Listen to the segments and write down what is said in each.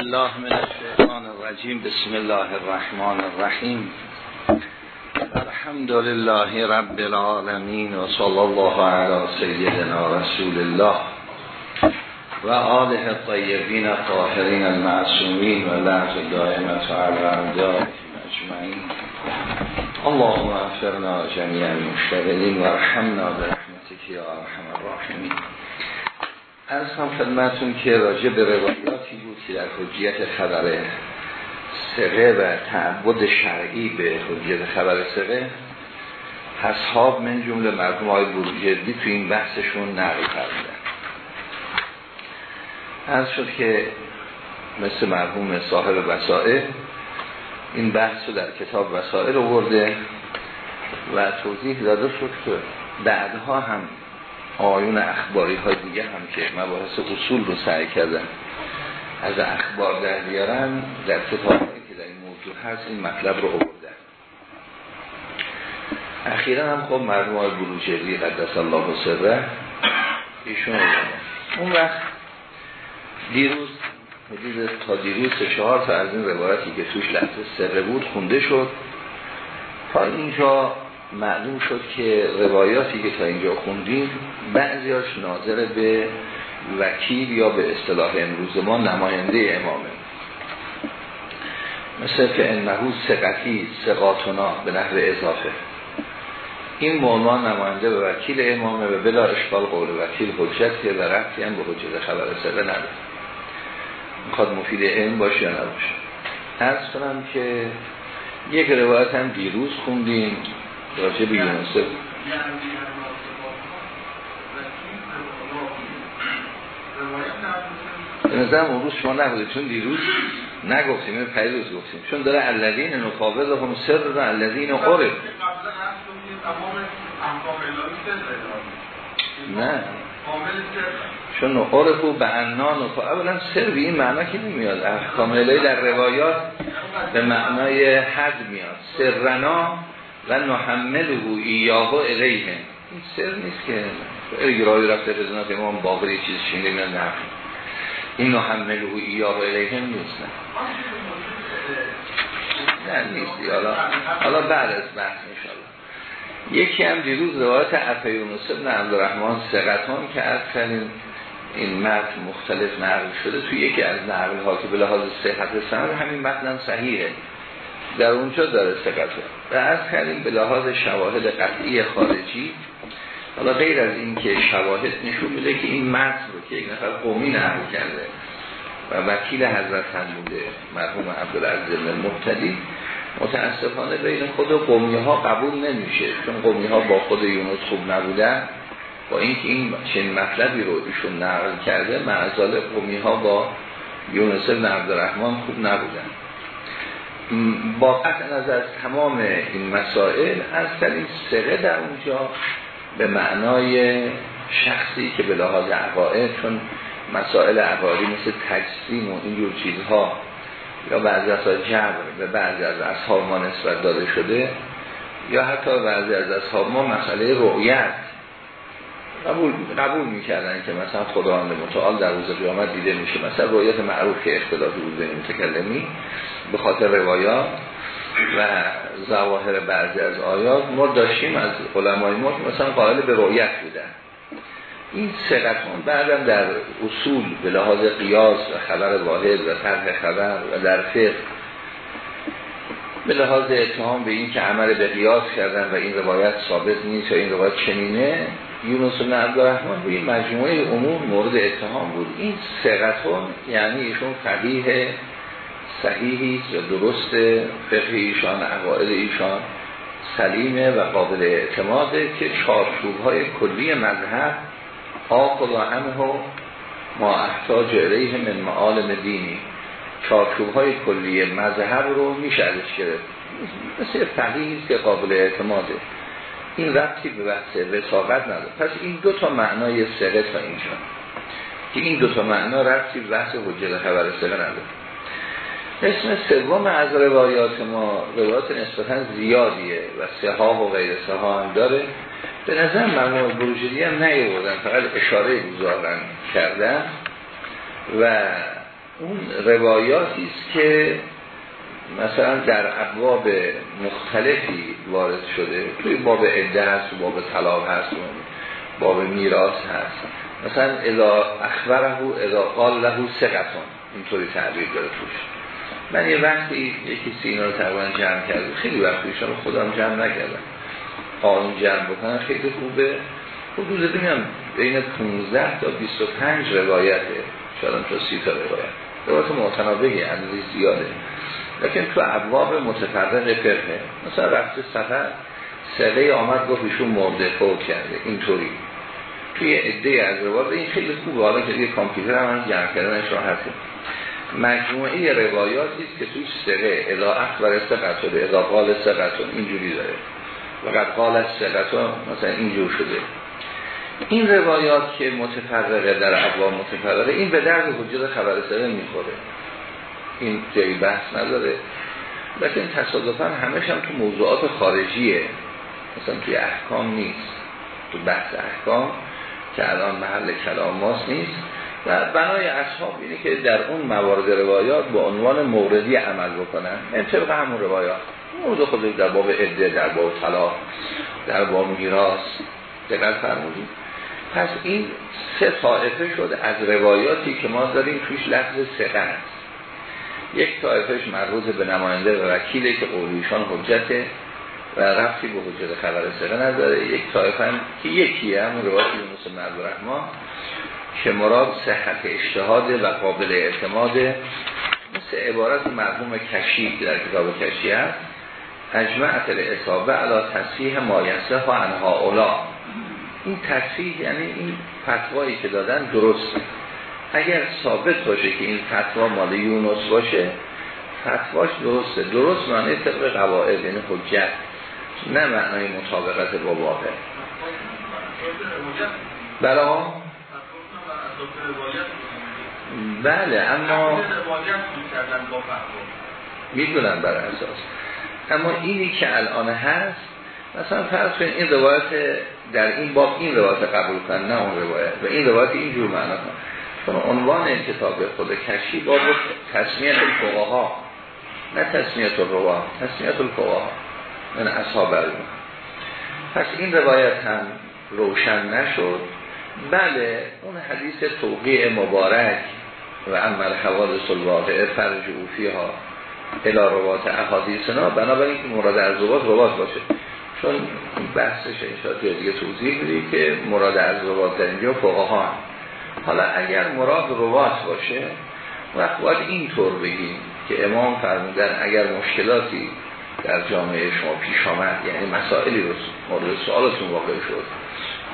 الله من الشیطان الرجیم. بسم الله الرحمن الرحیم. الحمد لله رب العالمین و صلی الله علی سیدنا رسول الله و آله الطیبین الطاهرین المعصومین و لعظ دائمت و علی اجمعین. اللهم افرنا جمیع المشتغلین و رحمنا برحمتك یا ارحم الراحمین. از هم خدمتون که راجع به روایاتی بود که در حجیت خبر سقه و تعبد شرعی به حجیت خبر سقه اصحاب من جمله مرحوم های بروجردی تو این بحثشون نقل کردن از شد که مثل مرحوم صاحب وسائل این بحث رو در کتاب وسائل رو برده و توضیح داده شد که بعدها هم آیون اخباری های دیگه هم که مباحث اصول رو سعی کردن از اخبار در بیارن در کتاب که در این موضوع هست این مطلب رو آوردن. اخیرا هم خب مرموم های بروجردی قدس الله و سره ایشون اون وقت دیروز حدود تا دیروز چهار تا از این روایتی که توش لحظه سره بود خونده شد. تا اینجا معلوم شد که روایاتی که تا اینجا خوندیم بعضیاش ناظر به وکیل یا به اصطلاح امروز ما نماینده امامه. مثل که انهو سقطی سقاتنا به نحو اضافه. این مومان نماینده به وکیل امامه و بلا اشکال قول وکیل حجت و رفتی هم به حجت خبر سقه نداره می‌خواد مفید علم باشه یا نباشه؟ ارز کنم که یک روایت هم دیروز خوندیم. راجع به یونسف به نظرم اون روز شما نبوده چون دیروز نگفتیم این پیروز گفتیم. چون داره الذین نقابض هم سر و الذین قرب نه. چون نقرفو به انا نقا اولا سر به این معنا که نمیاد. احکام الهی در روایات به معنای حد میاد. سرنا و نحمله ایاه الیه. این سر نیست که اگرایی رفته به امام باقری چیز شینده میاد نه. این نحمله ایاه الیه نیست. نه نه نیست. حالا حالا بعد از بحث انشاءالله. یکی هم دیروز روایت افیونس ابن عبدالرحمن سقطان که از کلیم این متن مختلف نقل شده. توی یکی از نقل ها که به لحاظ صحت سند همین متن صحیحه. در اونجا داره سقطه و از کردیم به لحاظ شواهد قطعی خارجی حالا غیر از این که شواهد نشون بده که این متن رو که یک نفر قومی نقل کرده و وکیل حضرت هم بوده مرحوم عبدالعزیز مبتدی متاسفانه بین خود قومی ها قبول نمیشه چون قومی ها با خود یونس خوب نبودن. با اینکه این چنین مطلبی رو ایشون نقل کرده معزال قومی ها با یونس بن عبدالرحمن خوب نبودن. با قطع نظر تمام این مسائل از این سقه در اونجا به معنای شخصی که به لحاظ عقاید چون مسائل عقایدی مثل تجسیم و اینجور چیزها یا بعضی از جبر به بعضی از اصحاب ما نسبت داده شده یا حتی بعضی از اصحاب ما مسئله رؤیت قبول, قبول می‌کردن که مثلا خداوند متعال در روز قیامت دیده میشه. مثلا رؤیت معروف که اختلافی بود بین متکلمی به خاطر روایات و ظواهر بعضی از آیات ما داشتیم از علمای ما مثلا قائل به رؤیت بودن. این سقطان بعدم در اصول به لحاظ قیاس و خبر واحد و طرح خبر و در فقه به لحاظ اتهام به این که عمل به قیاس کردن و این روایت ثابت نیست و این روایت چنینه یونس بن عبدالرحمن این مجموعه عموم مورد اتهام بود. این سقطان یعنی ایشون فقیه صحیحی و درست فقه ایشان عقاید ایشان سلیمه و قابل اعتماده که چارچوب های کلی مذهب آخذ همه ما احتاج الیه من معالم دینی. چارچوب های کلی مذهب رو میشه ازش گرفت. مثل فقیه که قابل اعتماده. این ربطی به بحث وساقت نداره. پس این دو تا معنای سقه تا اینجا که این دو تا معنا ربطی به بحث حجت خبر سقه نداره. اسم سوم از روایات ما روایات نسبتا زیادیه و سها و غیر سها هم داره. به نظر مرموم بروجردی هم نیوردن فقط اشاره گذارن کردن. و اون روایاتی است که مثلا در ابواب مختلفی وارد شده توی باب عده هست باب طلاق هست باب میراث هست. مثلا اذا اخبره اذا قال له سقطون اینطوری تعبیر داره توش. من یه وقتی یکی سینا رو تقریبا جمع کرده خیلی وقتی رو خودم جمع نکردم. قانون جمع بکنم خیلی خوبه. حدود بگم بین 15 تا 25 روایته. شاید تا 30 تا روایت. روایت معتنابهی اندازه زیاده. لیکن تو ابواب متفرق فقه مثلا رفت سفر سقه آمد گفت ایشون مرده فوت کرده. اینطوری. توی عده از روایت این خیلی خوبه. حالا که دیگه کامپیوتر هم جمع کردنش راحته مجموعه روایاتی است که توی سقه اذا اخبر سقطه اذا قال سقطه اینجوری داره. و قد قال سقطه مثلا اینجور شده. این روایات که متفرقه در ابواب متفرقه این به درد حجت خبر سره می‌خوره. این جایی بحث نداره. لیکن تصادفا همش هم تو موضوعات خارجیه. مثلا توی احکام نیست. تو بحث احکام که الان محل کلام ماست نیست. و بنای اصحاب اینه که در اون موارد روایات با عنوان موردی عمل بکنن. این طبق همون روایات. مورد خود در باب عده در باب طلاق در باب میراث دقت فرمودید. پس این سه طایفه شده از روایاتی که ما داریم توش لفظ سقه یک طایفهش مربوط به نماینده و وکیله که قولیشان حجته و رفتی به حجت خبر سقه نداره. یک طایفه هم که یکیه همون روایت یونس بن عبدالرحمن که مراد صحت اجتهاد و قابل اعتماد مثل عبارت مرحوم کشی در کتاب کشی هست. اجمعت الاصابه علا تصحیح مایسه ها انها اولا. این تصحیح یعنی این فتوایی که دادن درست. اگر ثابت باشه که این فتوا مال یونس باشه فتواش درسته. درست معنی طبق قواعد یعنی حجت. نه معنی مطابقت با واقع. بلا بله اما می‌دونم بر اساس. اما اینی که الان هست مثلا فرض کنید این روایت در این باب این روایت قبول کن نه اون روایت. و این روایت اینجور معنا کن چون عنوان کتاب خود کشی باب تصمیت ها نه تصمیت الروا تصمیت الفقها من اصحاب پس این روایت هم روشن نشد. بله اون حدیث توقیع مبارک و عمل حوادث الواقع فرج اوفی ها الى روات احادیثنا بنابراین که مراد از روات روات باشه. چون بحثش انشاء دیگه توضیح میدی که مراد از روات در اینجا فقها حالا اگر مراد روات باشه وقت باید اینطور بگیم که امام فرمودن اگر مشکلاتی در جامعه شما پیش آمد یعنی مسائلی رو مورد سوالتون واقع شد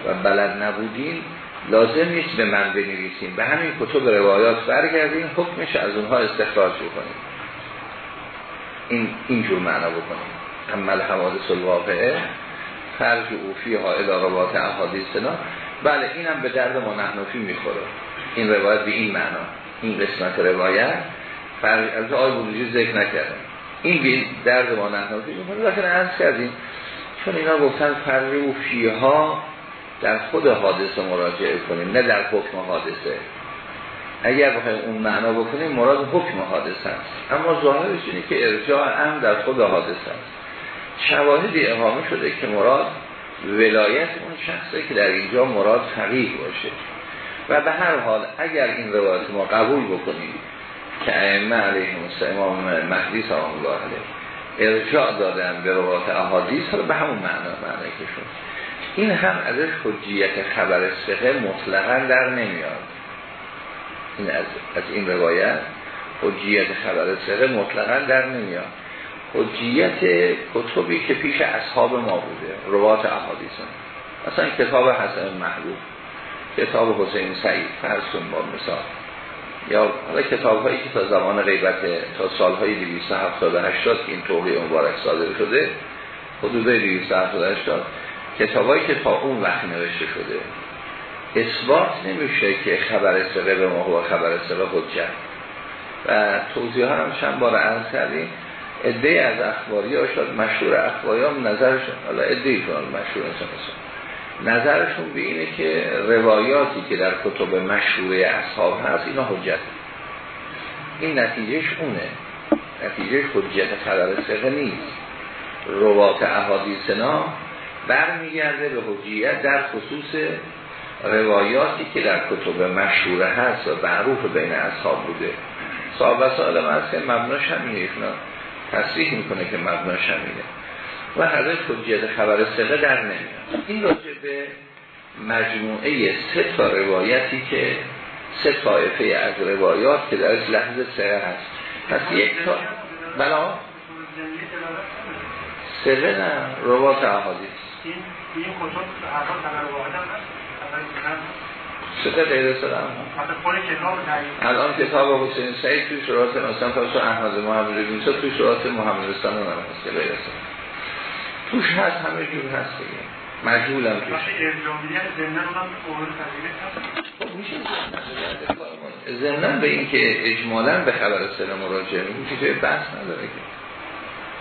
و بلد نبودین لازم نیست به من بنویسیم به همین کتب روایات برگردیم حکمش از اونها استخراج کنیم این اینجور معنا بکنیم عمل حوادث الواقعه فرج اوفی ها اداروات احادیثنا بله اینم به درد ما نحنفی می‌خوره. این روایت به این معنا این قسمت روایت. فرج از آی بودجی ذکر نکردم. این به درد ما نحنفی می‌خوره. لیکن ارز کردیم چون اینا گفتن فرج اوفی ها در خود حادثه مراجعه کنیم نه در حکم حادثه. اگر بخوایم اون معنا بکنیم مراد حکم حادثه است. اما ظاهرش اینه که ارجاع هم در خود حادثه است. شواهدی اقامه شده که مراد ولایت اون شخصه که در اینجا مراد فقیه باشه. و به هر حال اگر این روایت ما قبول بکنیم که ائمه علیه امام مهدی سلام الله علیه ارجاع دادن به روایت احادیث به همون معنا معنی که این هم ازش حجیت خبر سقه مطلقا در نمیاد. این از, از این روایت حجیت خبر سقه مطلقا در نمیاد. حجیت کتبی که پیش اصحاب ما بوده روات احادیث مثلا کتاب حسن محبوب کتاب حسین سعید فرسون با مثال. یا حالا کتاب هایی که تا زمان غیبت تا سالهای 278 که این توقی مبارک صادر شده حدود 278 کتابایی که تا اون وقت نوشته شده. اثبات نمیشه که خبر سقه به ما و خبر سقه حجت. و توضیح هم چند بار عرض کردیم. ادهی از اخباری ها شد مشهور اخباری هم نظرشون حالا ادهی کنال مشهور نظرشون به اینه که روایاتی که در کتب مشهور اصحاب هست اینا حجت. این نتیجهش اونه. نتیجه حجت خبر سقه نیست. روات احادیثنا برمیگرده به حجیت در خصوص روایاتی که در کتب مشهوره هست و معروف بین اصحاب بوده. صاحب و سال مرسه مبناش همینه ایشونا تصریح می‌کنه که مبناش همینه و هر حجیت خبر سقه در نمیاد. این راجع به مجموعه سه تا روایتی که سه طایفه از روایات که در لحظه سه هست. پس یک تا بلا سره نه روایت احادیث. سه غیر سلام الان کتاب حسین سعید توی شرات مثلا فرسو احمد محمد ربینسا توی شرات محمد رستان هم هست که غیر سلام توش هست همه جور هست دیگه. مجهول هم. توش خب زمنان به این که اجمالا به خبر سلام مراجعه میگه که بحث نداره که.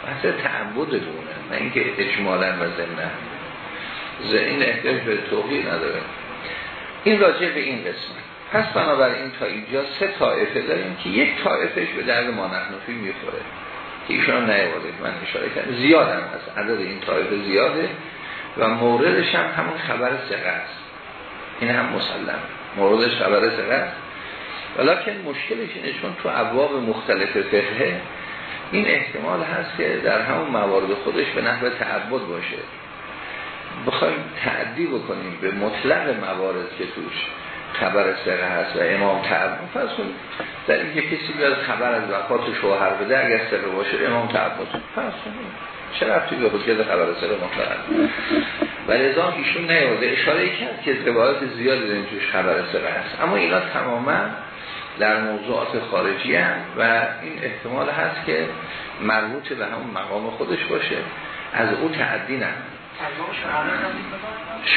بحث تعبد دونه نه اینکه اجمالا و زمنان این احتیاج به توقیل نداره. این راجع به این قسمت. پس بنابراین تا اینجا سه طایفه داریم که یک طایفش به درد ما نحنفی می‌خوره. که ایشان نیواده من اشاره کردم. زیاد هم هست. عدد این طایفه زیاده و موردش هم همون خبر سقه است. این هم مسلم. موردش خبر سقه است. ولیکن مشکلش اینه چون تو ابواب مختلف فقه این احتمال هست که در همون موارد خودش به نحو تعبد باشه. بخوایم تعدی بکنیم به مطلق موارد که توش خبر سره هست و امام تعبد. فرض کنیم در اینکه کسی بیاد خبر از وفات شوهر بده اگر سره باشه امام تعبد. فرض کنیم چه رفتی به حجت خبر سره مطلق؟ و لذا ایشون نیازه اشاره کرد که روایت زیادی در توش خبر سره هست. اما اینا تماما در موضوعات خارجی هم و این احتمال هست که مربوط به همون مقام خودش باشه. از او تعدی نه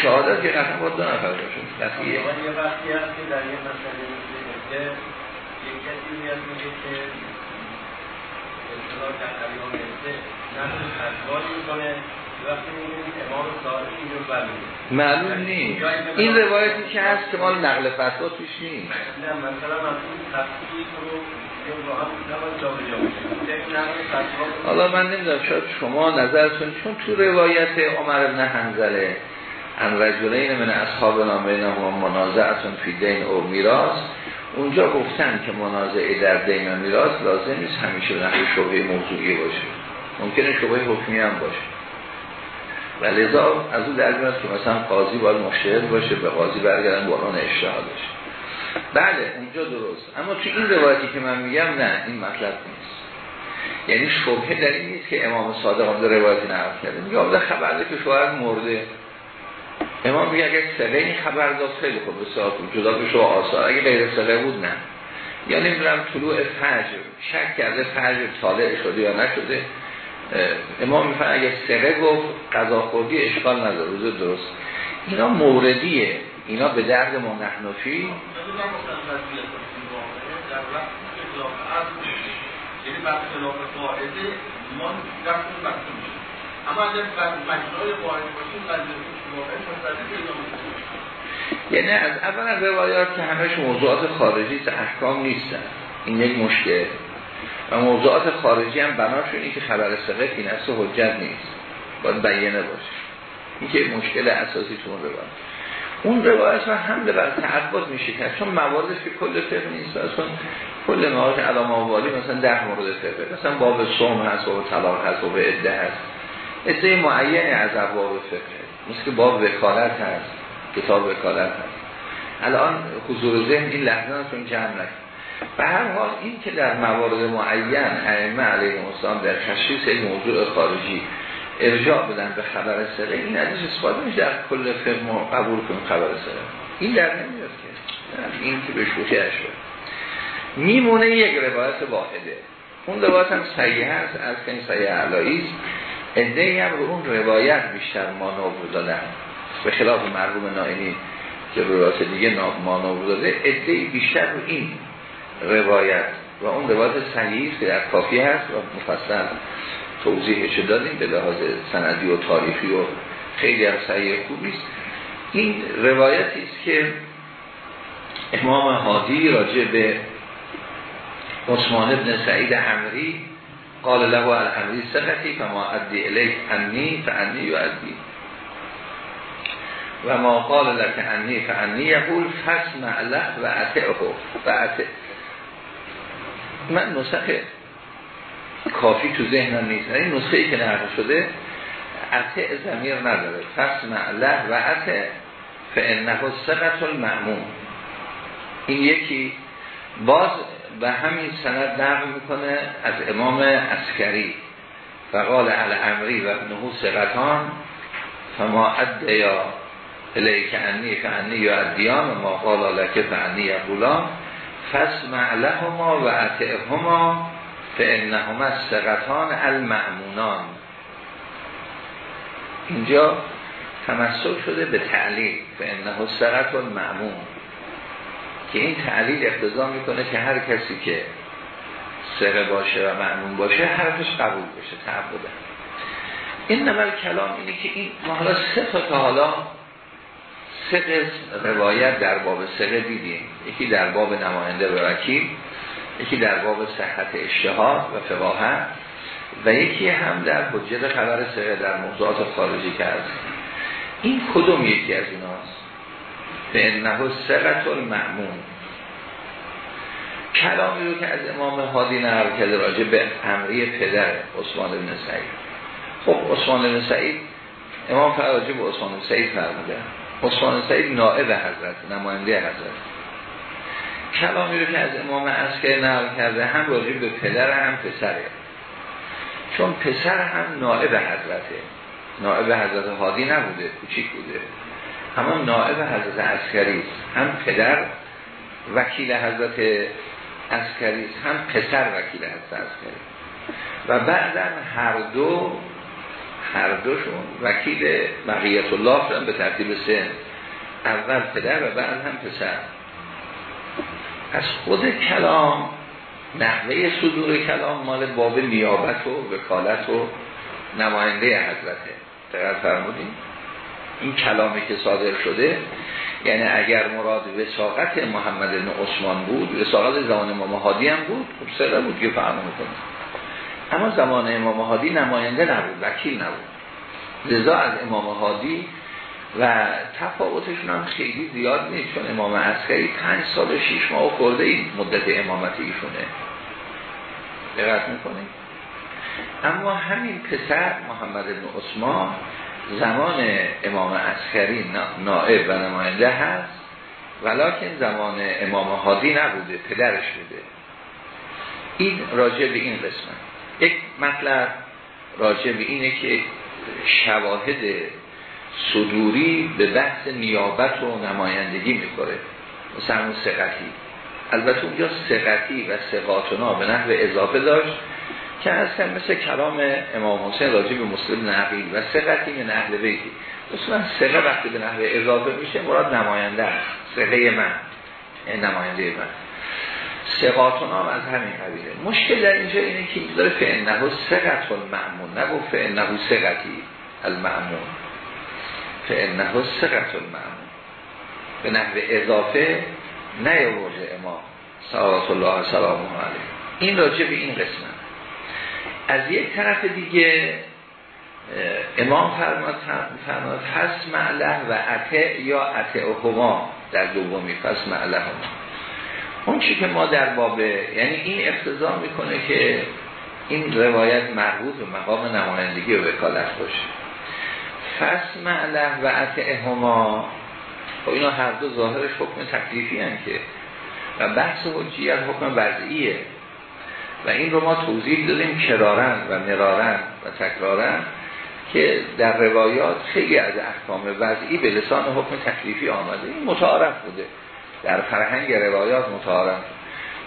شهادت که قطعا با دو نفر قطعیه. یه وقتی هست که در یه مسئله میگه یک کسی میاد میگه که اصطلاح در می‌کنه برمیده معلوم نیست. این روایتی که هست که مال نقل فتوا توش نیست. نه مثلا من حالا من نمی‌دونم شاید شما نظرتون چون تو روایت عمر ابن حنزله ان رجلین من اصحاب نامه و منازعتون فی دین او میراث اونجا گفتن که منازعه در دین و میراث لازم نیست همیشه به نحو شبه موضوعی باشه. ممکنه شبه حکمی هم باشه. و لذا از اون در که مثلا قاضی باید مشتهد باشه به قاضی برگردن با اون اشتهادش بله اونجا درست. اما تو این روایتی که من میگم نه این مطلب نیست. یعنی شبهه در این نیست که امام صادق آمده روایتی نقل کرده. میگه آمده خبر ده که شوهر مرده. امام میگه اگر سله این خبر داد خیلی خوب بسیار جدا به شما آثار. اگه غیر سله بود نه. یا نمی‌دونم طلوع فجر شک کرده فجر طالع شده یا نشده. امام میفهم اگه سره گفت قضا خوردی اشکال نداره روز درست. اینا موردیه. اینا به درد ما نحنفی یعنی از اول از روایات که همش موضوعات خارجی احکام نیستن. این یک مشکل. و موضوعات خارجی هم بناشون این که خبر سقط این اصلا حجت نیست. باید بیانه باشه. این که مشکل اساسی تو اون روایت. اون روایت هم حمله بر تعبد میشه کرد چون مواردش که کل فقه نیست اصلا کل موارد علام آوالی مثلا ده مورد فقه. مثلا باب سوم هست باب طلاق هست باب عده هست. عده معینی از ابواب فقه. مثل که باب وکالت هست کتاب وکالت هست. الان حضور ذهن این لحظه چون جمع نکن. به هر حال این که در موارد معین ائمه علیه السلام در تشخیص این موضوع خارجی ارجاع بدن به خبر سره این ازش استفاده میشه در کل فقه قبول کنیم خبر سره. این در نمیاد که. این که به شوخی شد میمونه یک روایت واحده. اون روایت هم صحیح هست از کنی صحیح علاییست ادهی هم رو اون روایت بیشتر مانور دادن به خلاف مرحوم نائینی که روایت دیگه مانور داده ادهی بیشتر رو این روایت. و اون روایت صحیح که در کافی هست و مفصل. توضیحش دادیم به لحاظ سندی و تاریخی و خیلی صحیح خوبی است این روایتی است که امام حادی راجع به عثمان ابن سعید عمری قال له الامری سقطی فما ادی الیک انی فانی یعدی. و ما قال لك انی فانی یقول فسمع له و اطعه و من نسخه کافی تو ذهنم نیست. این نسخه ای که نقل شده اطع زمیر نداره. فسمع له و اطع فانه سقط المعموم این یکی باز به همین سند نقل می‌کنه از امام اسکری فقال الامری و ابنهو سقطان فما یا الیک انی فعنی یا ادیان ما قال لکه فعنی یقولان فسمع لهما و اطعهما فانهما سقطان المعمونان اینجا تمثل شده به تعلیل فانه سقط المعمون که این تعلیل اقتضا می‌کنه که هر کسی که سقه باشه و معمون باشه حرفش قبول بشه تعبده. این نمال کلام اینه که این ما حالا سه تا تا حالا سه قسم روایت در باب سقه دیدیم. یکی در باب نماینده و یکی در باب صحت اشتهاد و فقاهت و یکی هم در حجت خبر سقه در موضوعات خارجی کرد این کدوم یکی از ایناست؟ به انه سقط المعمون کلامی رو که از امام حادی نقل کرده راجع به امری پدر عثمان بن سعید. خب عثمان بن سعید امام فراجی به عثمان بن سعید فرموده. عثمان بن سعید نائب حضرت نماینده حضرت. کلامی رو که از امام اسکر نقل کرده هم راجع به پدر هم پسره چون پسر هم نائب حضرته. نائب حضرت حادی نبوده کوچیک بوده. همون نائب حضرت عسکری هم پدر وکیل حضرت عسکری هم پسر وکیل حضرت عسکری و بعدا هر دو هر دوشون وکیل بقیت الله شدن به ترتیب سن. اول پدر و بعد هم پسر. از خود کلام نحوه صدور کلام مال باب نیابت و وکالت و نماینده حضرته. دقیق فرمودیم این کلامی که صادر شده یعنی اگر مراد وساقت محمد بن عثمان بود وساقت زمان امام هادی هم بود خب سره بود که فهم می‌کنه اما زمان امام هادی نماینده نبود وکیل نبود. لذا از امام هادی و تفاوتشون هم خیلی زیاد نیست چون امام عسکری پنج سال و شیش ماه خورده این مدت امامت ایشونه دقت می‌کنه اما همین پسر محمد بن عثمان زمان امام عسکری نائب و نماینده هست ولیکن زمان امام حادی نبوده پدرش بوده. این راجع به این قسمت. یک مطلب راجع به اینه که شواهد صدوری به بحث نیابت و نمایندگی می‌کنه. مثلا اون سقطی البته اونجا سقطی و سقاطنا به نحو اضافه داشت که اصلا مثل کلام امام حسین راجع به مسلم نقیل و سقطی من اهل بیتی. اصلا سقه وقتی به نحو اضافه میشه مراد نماینده است. سقه من. این نماینده من. سقاطنا از همین قبیله. مشکل در اینجا اینه که داره فعنه سقط المعمون نگو فعنه سقطی المعمون فعنه سقط المعمون به نحو اضافه نیاورده امام صلوات الله سلام علیه. این راجع به این قسمت. از یک طرف دیگه امام فرماد فرماد فس معله و عطع یا عطع هما در دومی فس معله هما اون چی که ما در باب یعنی این افتضا می‌کنه که این روایت مربوط به مقام نمایندگی و وکالت باشه. فس معله و عطع هما خب اینا هر دو ظاهرش حکم تکلیفی هم که. و بحث حجیت حکم وضعیه. و این رو ما توضیح دادیم کرارن و مرارن و تکرارن که در روایات خیلی از احکام وضعی به لسان حکم تکلیفی آمده. این متعارف بوده. در فرهنگ روایات متعارف.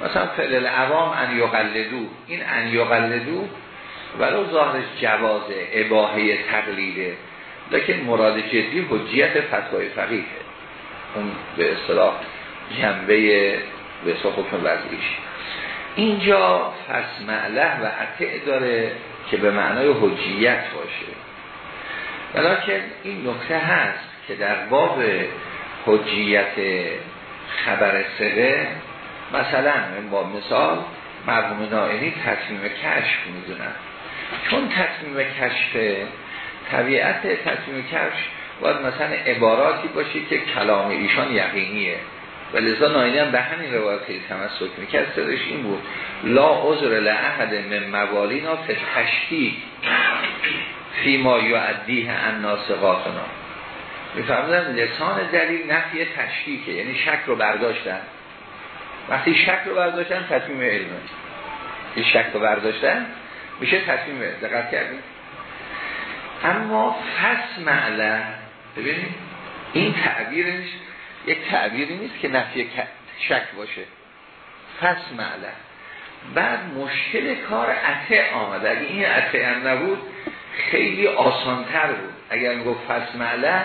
مثلا فعل عوام ان یقلدو. این ان یقلدو ولو ظاهرش جواز اباهه تقلیده. لیکن مراد جدی حجیت فتوای فقیه. اون به اصطلاح جنبه به حکم وضعیش. اینجا فس معله و عطع داره که به معنای حجیت باشه. ولیکن این نکته هست که در باب حجیت خبر سقه مثلا با مثال مرحوم نائینی تصمیم کشف می‌دونن چون تصمیم کشف طبیعت تصمیم کشف باید مثلا عباراتی باشه که کلام ایشان یقینیه. و لذا ناینی هم به همین روایت خیلی تمسک می‌کرد سرش این بود. لا عذر لعهد من موالینا فی تشکیک فی ما یعدیه الناسقاتنا. میفهمدن لسان دلیل نفی تشکیکه یعنی شک رو برداشتن. وقتی شک رو برداشتن تصمیم علمه. این شک رو برداشتن میشه تصمیم دقت کردیم اما فس معله ببینید این تعبیرش یک تعبیری نیست که نفی شک باشه. فس معله بعد مشکل کار عطه آمده اگه این عطه هم نبود خیلی آسانتر بود. اگر می‌گفت فس معله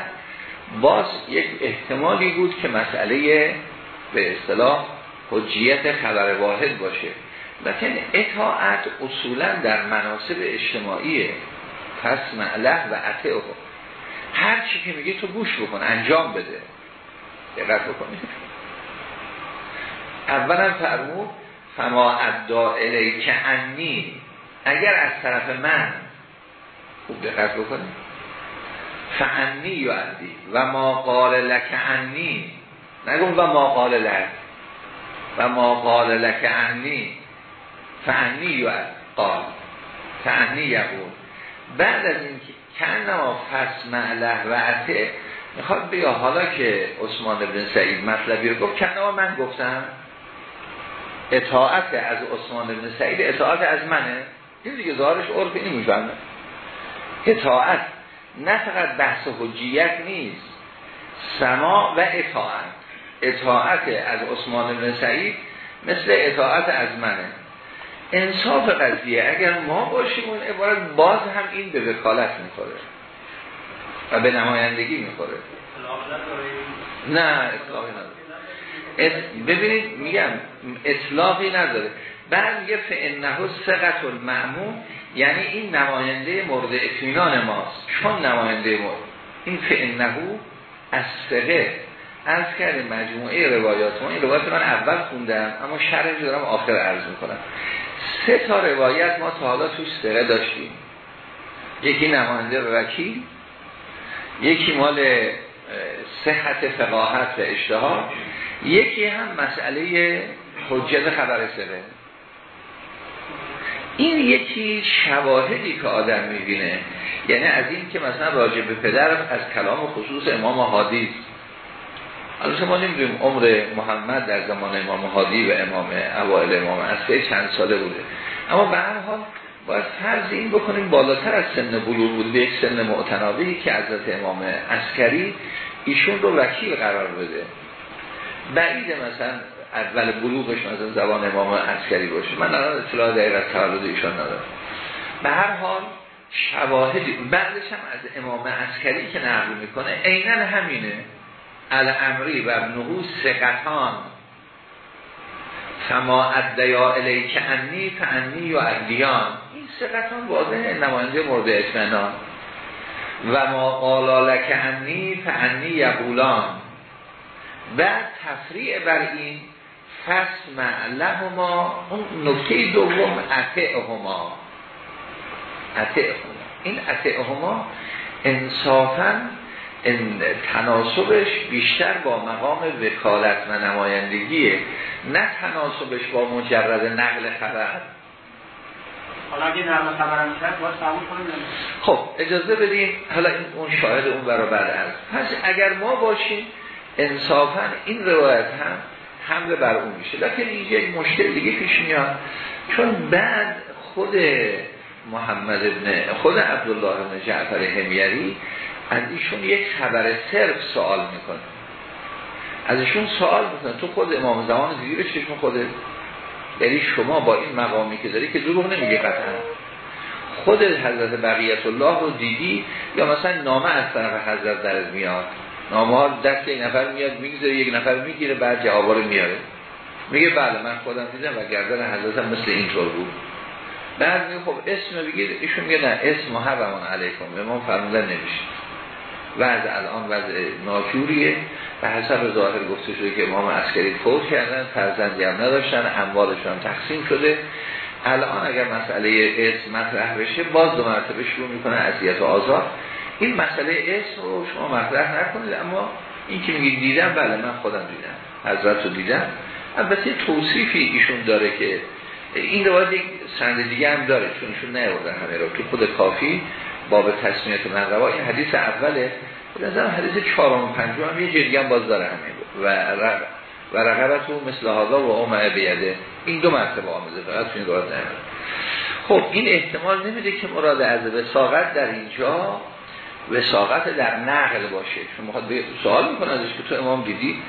باز یک احتمالی بود که مسئله به اصطلاح حجیت خبر واحد باشه. لیکن اطاعت اصولا در مناسب اجتماعیه. پس معله و عطه هر چی که میگه تو گوش بکن انجام بده. دقت بکنید. اولا فرمود فما ادا که انی. اگر از طرف من خوب دقت بکنید. فعنی یا و ما قال لک انی. نگم و ما قال لک. و ما قال لک انی. فعنی یا قال. فعنی یقول. بعد از این که کنما فس معله و عطه می‌خواد بگه حالا که عثمان بن سعید مطلبی رو گفت کنما من گفتم؟ اطاعت از عثمان بن سعید اطاعت از منه؟ این دیگه ظاهرش عرف این می‌فهمه اطاعت نه فقط بحث حجیت نیست سما و اطاعت. اطاعت از عثمان بن سعید مثل اطاعت از منه. انصاف قضیه. اگر ما باشیم اون عبارت باز هم این به وکالت می‌خوره و به نمایندگی می‌خوره. نه اطلاقی نداره. ببینید میگم اطلاقی نداره. بعد میگه فعنه سقط المعموم یعنی این نماینده مورد اطمینان ماست. چون نماینده مورد؟ این فعنه از سقه از کرده مجموعه روایات ما. این روایت من اول خوندم اما شرح دارم آخر عرض می‌کنم. سه تا روایت ما تا حالا توش سقه داشتیم. یکی نماینده وکیل یکی مال صحت فقاهت و اشتها یکی هم مسئله حجت خبر سره. این یکی شواهدی که آدم می‌بینه یعنی از این که مثلا راجع به پدر از کلام خصوص امام حادی البته ما نمی‌دونیم عمر محمد در زمان امام حادی و امام اوائل امام اصلی چند ساله بوده. اما به هر حال باید فرض این بکنیم بالاتر از سن بلوغ بود به یک سن معتنابی که حضرت امام عسکری ایشون رو وکیل قرار بده. بعید مثلا اول بلوغش مثلا زبان امام عسکری باشه. من الان اطلاع دقیق از تولد ایشان ندارم. به هر حال شواهدی بعدش هم از امام عسکری که نقل می‌کنه عینا همینه. الامری و ابنهو سقطان فما ادیا الیک انی فانی و ادیان. این سقطان واضح نماینده مورد اطمینان و ما قالا لک انی فانی یقولان. بعد تفریع بر این فسمع لهما اون نکته دوم اطعهما اطعهما این اطعهما انصافا این تناسبش بیشتر با مقام وکالت و نمایندگیه نه تناسبش با مجرد نقل خبر. حالا اگه نقل باید خب اجازه بدیم حالا این اون شاهد اون برابر هست پس اگر ما باشیم انصافا این روایت هم حمله بر اون میشه. لیکن اینجا یک مشکل دیگه پیش میاد. چون بعد خود محمد ابن خود عبدالله ابن جعفر همیری از ایشون یک خبر صرف سوال می‌کنه. از ایشون سوال می‌کنه. تو خود امام زمان زیر چشم خودت یعنی شما با این مقامی که داری که دروغ نمیگه قطعا. خود حضرت بقیت الله رو دیدی یا مثلا نامه از طرف حضرت درز میاد؟ نامه ها دست یک نفر میاد می‌گذاره یک نفر می‌گیره بعد جوابا رو میاره. میگه بله من خودم دیدم و گردن حضرت هم مثل اینطور بود. بعد میگه خب اسم بگیر. ایشون میگه نه اسم محرمان علیکم. به ما فرمودن نمیشه. وضع الان وضع ناجوریه به حسب ظاهر گفته شده که امام عسکری فوت کردن فرزندی هم نداشتن اموالشان تقسیم شده. الان اگر مسئله اسم مطرح بشه باز دو مرتبه شروع می‌کنه اذیت و آزار. این مسئله اسم رو شما مطرح نکنید اما این که میگید دیدم بله من خودم دیدم. حضرت رو دیدم. البته توصیفی ایشون داره که این روایت یک سند دیگه هم داره چون ایشون نیاوردن همه رو. تو خود کافی. باب تصمیت من روا این حدیث اوله. به نظرم حدیث چهارم و پنجم هم یه جدی هم باز داره همین و رق و رقبتو مثل هادا و اومه بیده. این دو مرتبه آمده فقط این روایت خب این احتمال نمیده که مراد از وساقت در اینجا وساقت در نقل باشه. شما می‌خواد سوال می‌کنه ازش که تو امام دیدی؟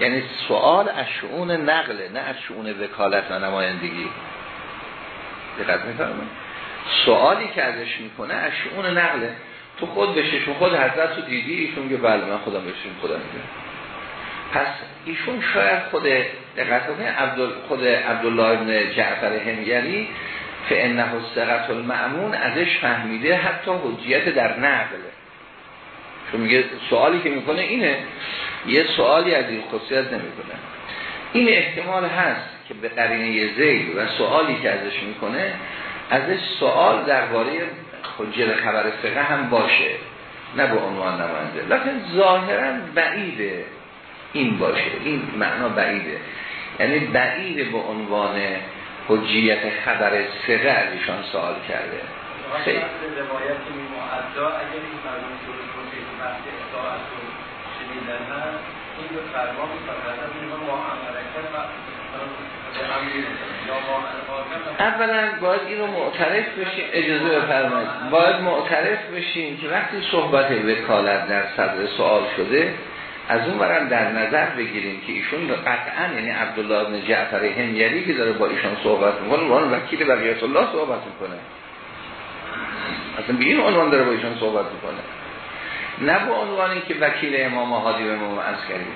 یعنی سوال از شعون نقله نه از شعون وکالت و نمایندگی. دقت میفرمایید؟ سوالی که ازش می‌کنه از شعون نقله. تو خود بشه شما خود حضرت رو دیدی؟ ایشون که بله من خودم بشیم خودم میگم. پس ایشون شاید خود دقت عبدال خود عبدالله ابن جعفر همگری فانه الثقه المعمون ازش فهمیده حتی حجیت در نقل چون میگه سوالی که می‌کنه اینه یه سوالی از این خصوصیت نمی‌کنه. این احتمال هست که به قرینه زید و سوالی که ازش می‌کنه ازش سوال درباره حجیت خبر فقه هم باشه. نه به عنوان نمانده لیکن ظاهرا بعیده این باشه. این معنا بعیده. یعنی بعیده به عنوان حجیت خبر سقه از ایشان سوال کرده. خیلی. اولا باید این رو معترف بشیم اجازه بفرمایید. باید معترف بشیم که وقتی صحبت وکالت در صدر سوال شده از اون برم در نظر بگیریم که ایشون قطعا یعنی عبدالله بن جعفر همیری که داره با ایشون صحبت می‌کنه وان وکیل بقیت الله صحبت می‌کنه. اصلا به این عنوان داره با ایشون صحبت می‌کنه. نه به عنوان که وکیل امام هادی و امام عسکری.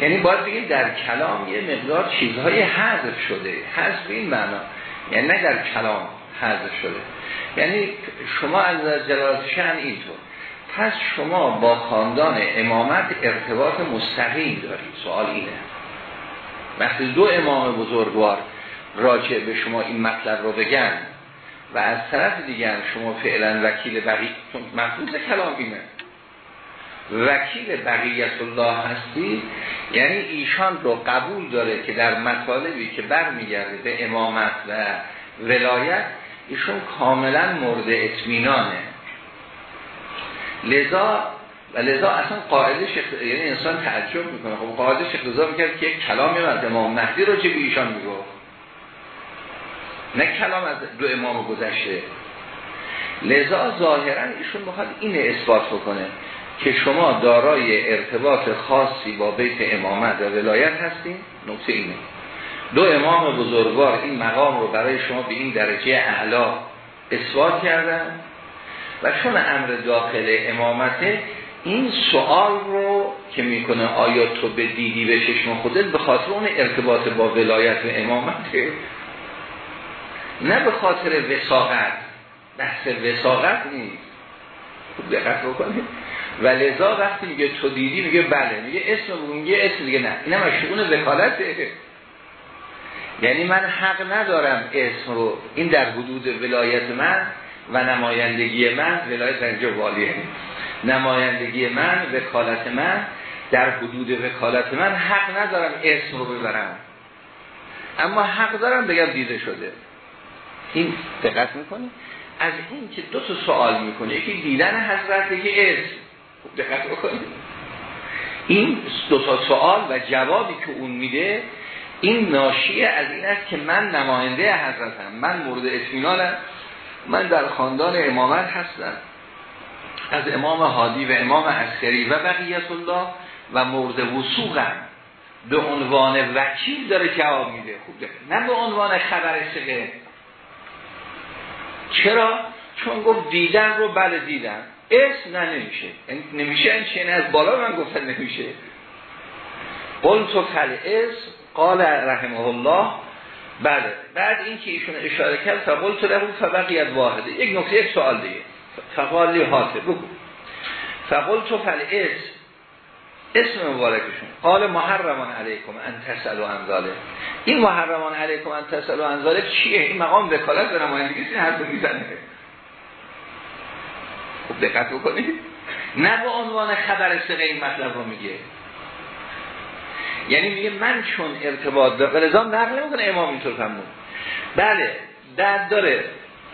یعنی باید بگیم در کلام یه مقدار چیزهای حذف شده. حذف این معنا. یعنی نه در کلام حذف شده. یعنی شما از جلالت شن اینطور. پس شما با خاندان امامت ارتباط مستقیم دارید. سوال اینه. وقتی دو امام بزرگوار راجع به شما این مطلب رو بگن و از طرف دیگر شما فعلا وکیل بقیه مفهوم کلام اینه. وکیل بقیت الله هستی یعنی ایشان رو قبول داره که در مطالبی که برمیگرده به امامت و ولایت ایشون کاملا مورد اطمینانه. لذا و لذا اصلا قاعده شیخ یعنی انسان تعجب می‌کنه. خب قاعده شیخ رضا می‌کرد که یک کلامی از امام مهدی رو چه به ایشان می‌گفت؟ نه کلام از دو امام گذشته. لذا ظاهرا ایشون می‌خواد این اثبات بکنه. که شما دارای ارتباط خاصی با بیت امامت و ولایت هستیم نکته اینه. دو امام بزرگوار این مقام رو برای شما به این درجه اعلا اثبات کردن و چون امر داخل امامته این سوال رو که می‌کنه آیا تو به دیدی به چشم خودت به خاطر اون ارتباط با ولایت و امامته نه به خاطر وساقت. بحث وساقت نیست. خوب دقت بکنید. و لذا وقتی میگه تو دیدی میگه بله. میگه اسم میگه اسم دیگه نه. اینم شئون وکالته یعنی من حق ندارم اسم رو. این در حدود ولایت من و نمایندگی من ولایت در والیه. نمایندگی من وکالت من در حدود وکالت من حق ندارم اسم رو ببرم. اما حق دارم بگم دیده شده. این دقت می‌کنی؟ از این که دو تا سوال می‌کنه یکی دیدن حضرت یکی اسم. دقت بکنید. این دو تا سوال و جوابی که اون میده این ناشیه از این است که من نماینده حضرتم. من مورد اطمینانم. من در خاندان امامت هستم. از امام حادی و امام عسکری و بقیت الله و مورد وسوقم به عنوان وکیل داره جواب میده. خوب نه به عنوان خبر سقه چرا؟ چون گفت دیدن رو بله دیدن اسم نه نمیشه نمیشه این چین از بالا من گفتن نمیشه قل تو کل اسم قال رحمه الله. بله. بعد این که ایشون اشاره کرد فقل تو له فبقیت واحده. یک نکته یک سوال دیگه. فقال لی بگو. فقل تو فل اسم. اسم مبارکشون. قال محرمان علیکم ان تسلو انزاله این محرمان علیکم ان تسلو انزاله چیه؟ این مقام وکالت به نمایندگی این حرف می‌زنه. خب دقت بکنید نه به عنوان خبر سقه این مطلب رو میگه. یعنی میگه من چون ارتباط دارم نظام نقل نمی‌کنه امام اینطور فرمود. بله درد داره.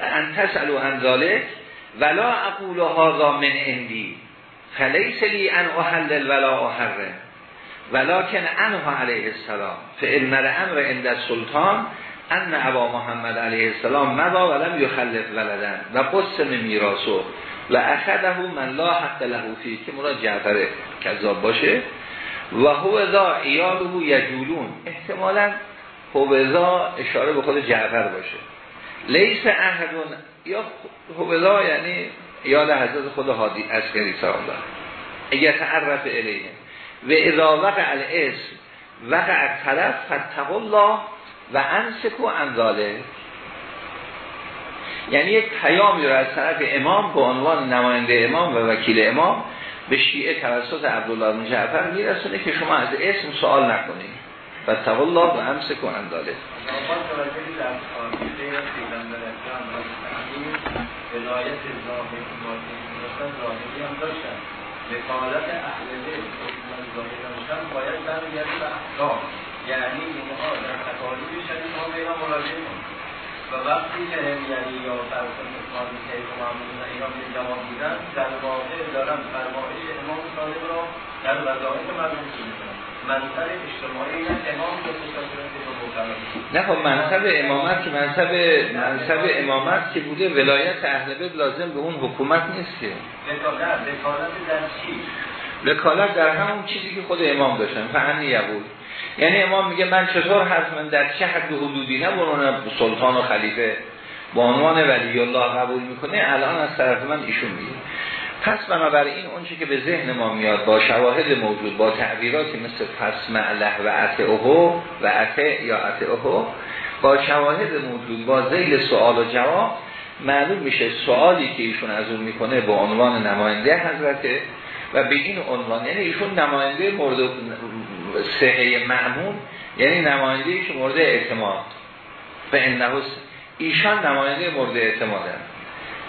ان تسلو انزاله ولا اقول هذا من اندی فلیس لی ان احلل ولا احرم. انها علیه السلام. فان الامر عند سلطان ان ابا محمد علیه السلام مضا ولم یخلف ولدن و قسم میراسو و اخده من لا حق له فی که مراد جعفر کذاب باشه. و هو ذا ایاله یجولون. احتمالا هو اشاره به خود جعفر باشه. لیس احدون یا هو یعنی یاد حضرت خود حادی اسکری سلام دارم. اگر تعرف الیه. و اذا وقع الاسم وقع طرف فتق الله و انسکو انزاله یعنی یک پیامی رو از طرف امام به عنوان نماینده امام و وکیل امام به شیعه توسط عبدالله بن جعفر میرسونه که شما از اسم سوال نکنید. و الله و امسکو انزاله ولایت ظاهری ظاهری هم داشتن. وکالت اهل بیت ظاهری داشتن. باید برگردی به احکام. یعنی اینها در تکالیف شدید ما به اینا مراجعه کنیم و وقتی که یعنی یا فرض کنید که معمول اینا به جواب بودن در واقع دارن فرمایش امام صادق را در وظایف مردم می‌کنن؟ منصب اجتماعی نه امام نه خب منصب امامت که منصب منصب امامت که بوده ولایت اهل بیت لازم به اون حکومت نیست که. وکالت در چی؟ وکالت در همون چیزی که خود امام داشتن فهمی یبود یعنی امام میگه من چطور هست من در چه حد حدودی نه سلطان و خلیفه با عنوان ولی الله قبول می‌کنه الان از طرف من ایشون میگه. پس بنابراین اونچه که به ذهن ما میاد با شواهد موجود با تعبیراتی مثل پس معله و اوهو و عطه یا اوهو با شواهد موجود با زیل سوال و جواب معلوم میشه سوالی که ایشون از اون می‌کنه به عنوان نماینده حضرته و به این عنوان یعنی ایشون نماینده مورد سهه معمون یعنی نماینده ایشون مورد اعتماد. و ایشان نماینده مورد اعتمادن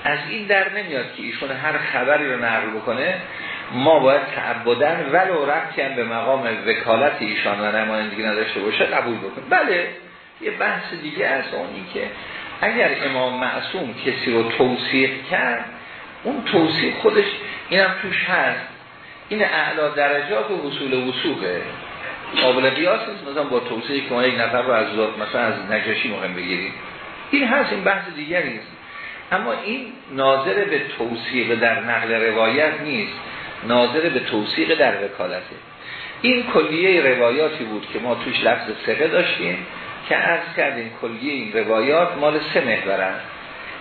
از این در نمیاد که ایشون هر خبری رو نقل بکنه ما باید تعبدن ولو ربطی هم به مقام وکالت ایشان و نمایندگی نداشته باشه قبول بکنه. بله یه بحث دیگه از اونی که اگر امام معصوم کسی رو توصیق کرد اون توصیق خودش اینم توش هست. این اعلا درجات و حصول وصوقه قابل قیاس نیست. مثلا با توصیق که یک نفر رو از مثلا از نجاشی مهم بگیریم. این هست این بحث دیگری نیست. اما این ناظر به توصیق در نقل روایت نیست. ناظر به توصیق در وکالته. این کلیه روایاتی بود که ما توش لفظ سقه داشتیم که عرض کردیم کلیه این روایات مال سه محورن.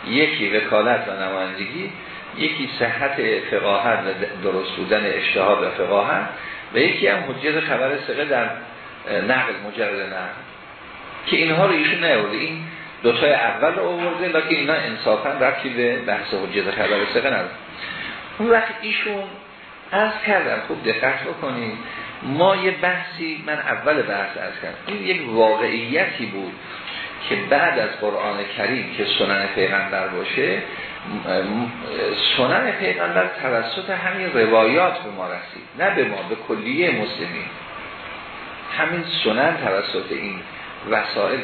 یکی وکالت و نمایندگی یکی صحت فقاهت و درست بودن اشتهاد و فقاهت و یکی هم حجت خبر سقه در نقل مجرد نقل. که اینها رو ایشون نیورده این دوتای اول رو آورده لکه اینا انصافا رفتی به بحث حجت خبر سقه نداره. اون وقت ایشون از کردم خوب دقت بکنید ما یه بحثی من اول بحث از کردم. این یک واقعیتی بود که بعد از قرآن کریم که سنن پیغمبر باشه سنن پیغمبر توسط همین روایات به ما رسید نه به ما به کلیه مسلمین. همین سنن توسط این وسائل.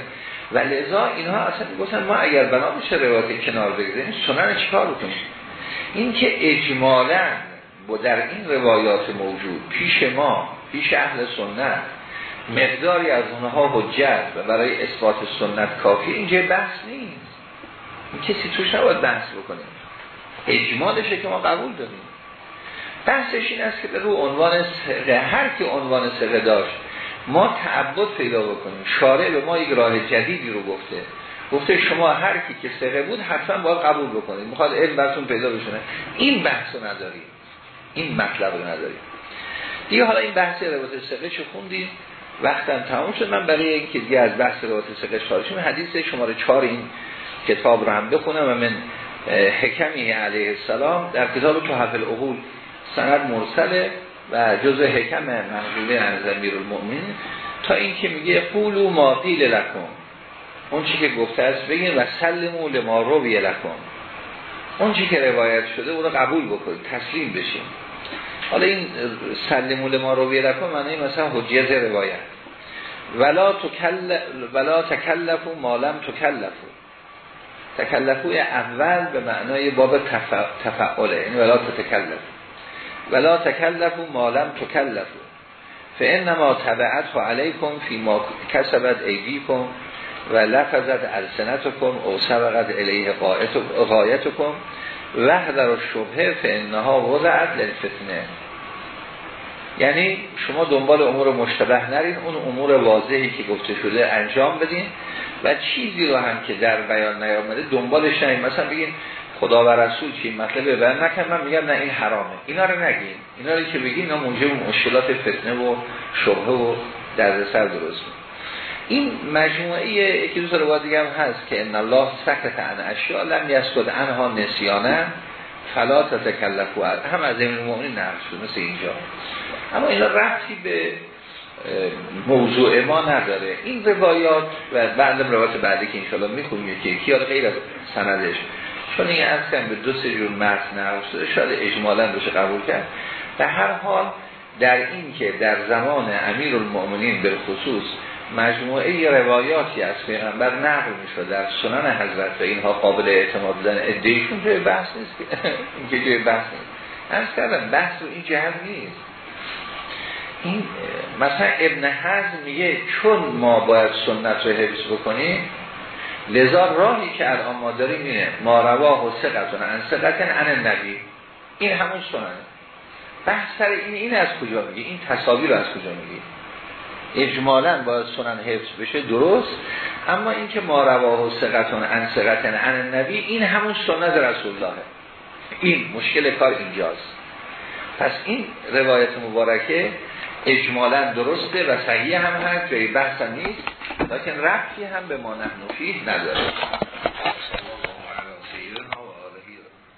و لذا اینها اصلا می‌گفتن ما اگر بنا بشه روایت کنار بگذاریم سنن چیکار بکنیم این که اجمالا در این روایات موجود پیش ما پیش اهل سنت مقداری از اونها حجت و برای اثبات سنت کافی اینجا بحث نیست. کسی توش نباید بحث بکنیم. اجمالشه که ما قبول داریم. بحثش این است که به رو عنوان سقه هر که عنوان سقه داشت ما تعبد پیدا بکنیم. شارع به ما یک راه جدیدی رو گفته. گفته شما هر کی که سقه بود حتما باید قبول بکنید می‌خواد علم براتون پیدا بشونه. این بحث رو نداریم. این مطلب رو نداریم. دیگه حالا این بحث روایت سقه چه خوندیم؟ وقتم تمام شد. من برای اینکه دیگه از بحث روایت سقه خارج حدیث شماره چهار این کتاب رو هم بخونم و من حکمی علیه السلام در کتاب تحف الاغول سند مرسله و جز حکم منقوله از امیر المؤمن تا اینکه میگه قولو ما قیل لکن اون چی که گفته است بگین و سلمو لما روی لکن اون چی که روایت شده اون قبول بکنید تسلیم بشیم حالا این سلمو لما روی لکن معنی مثلا حجیت روایت. ولا. ولا تکلفو مالم تکلفو تکلفو اول به معنای باب تف... تفعله یعنی ولا تکلفو ولا تکلفو مالم تکلفو. فانما تبعت علیکم فی ما کسبت ایدیکم و لفظت السنتکم او سبقت الیه غایتکم. وحدر و شبهه فانها وضعت للفتنه. یعنی شما دنبال امور مشتبه نرین اون امور واضحی که گفته شده انجام بدین. و چیزی رو هم که در بیان نیامده دنبالش نرین مثلا بگین خدا و رسول چی؟ مطلب بیان نکن. من میگم نه این حرامه. اینا رو نگین. اینا رو که بگین اینا موجب مشکلات فتنه و شبهه و دردسر درست این مجموعه یکی دو روایت دیگه هم هست که ان الله سکت عن اشیاء لم یسکت عنها نسیانه فلا تتکلفو هم از این المؤمنین نقل شد مثل اینجا. اما اینا رفتی به موضوع ما نداره. این روایات و بعد روایات بعدی که انشاءالله می‌خونیم که یکی غیر از سندش. چون این از به دو سه جور متن نقل شده شاید اجمالا بشه قبول کرد. به هر حال در این که در زمان امیر المؤمنین به خصوص مجموعه روایاتی از پیغمبر نقل می‌شد در سنن حضرت و اینها قابل اعتماد بودن ادهیشون جای بحث نیست که جای بحث نیست. از کردم بحث رو این جهت نیست. این مثلا ابن حزم میگه چون ما باید سنت رو حفظ بکنیم لذا راهی که الان ما داریم اینه ما رواه و سقتون ان سقتن ان نبی این همون سننه بحث سر این این از کجا میگه؟ این تصاویر از کجا میگه؟ اجمالا باید سنن حفظ بشه درست. اما اینکه ما رواه و سقتون ان سقتن ان نبی این همون سنت رسول الله این مشکل کار اینجاست. پس این روایت مبارکه اجمالا درسته و صحیح هم هست جایی بحث نیست لیکن رفتی هم به ما نحنفیه نداره.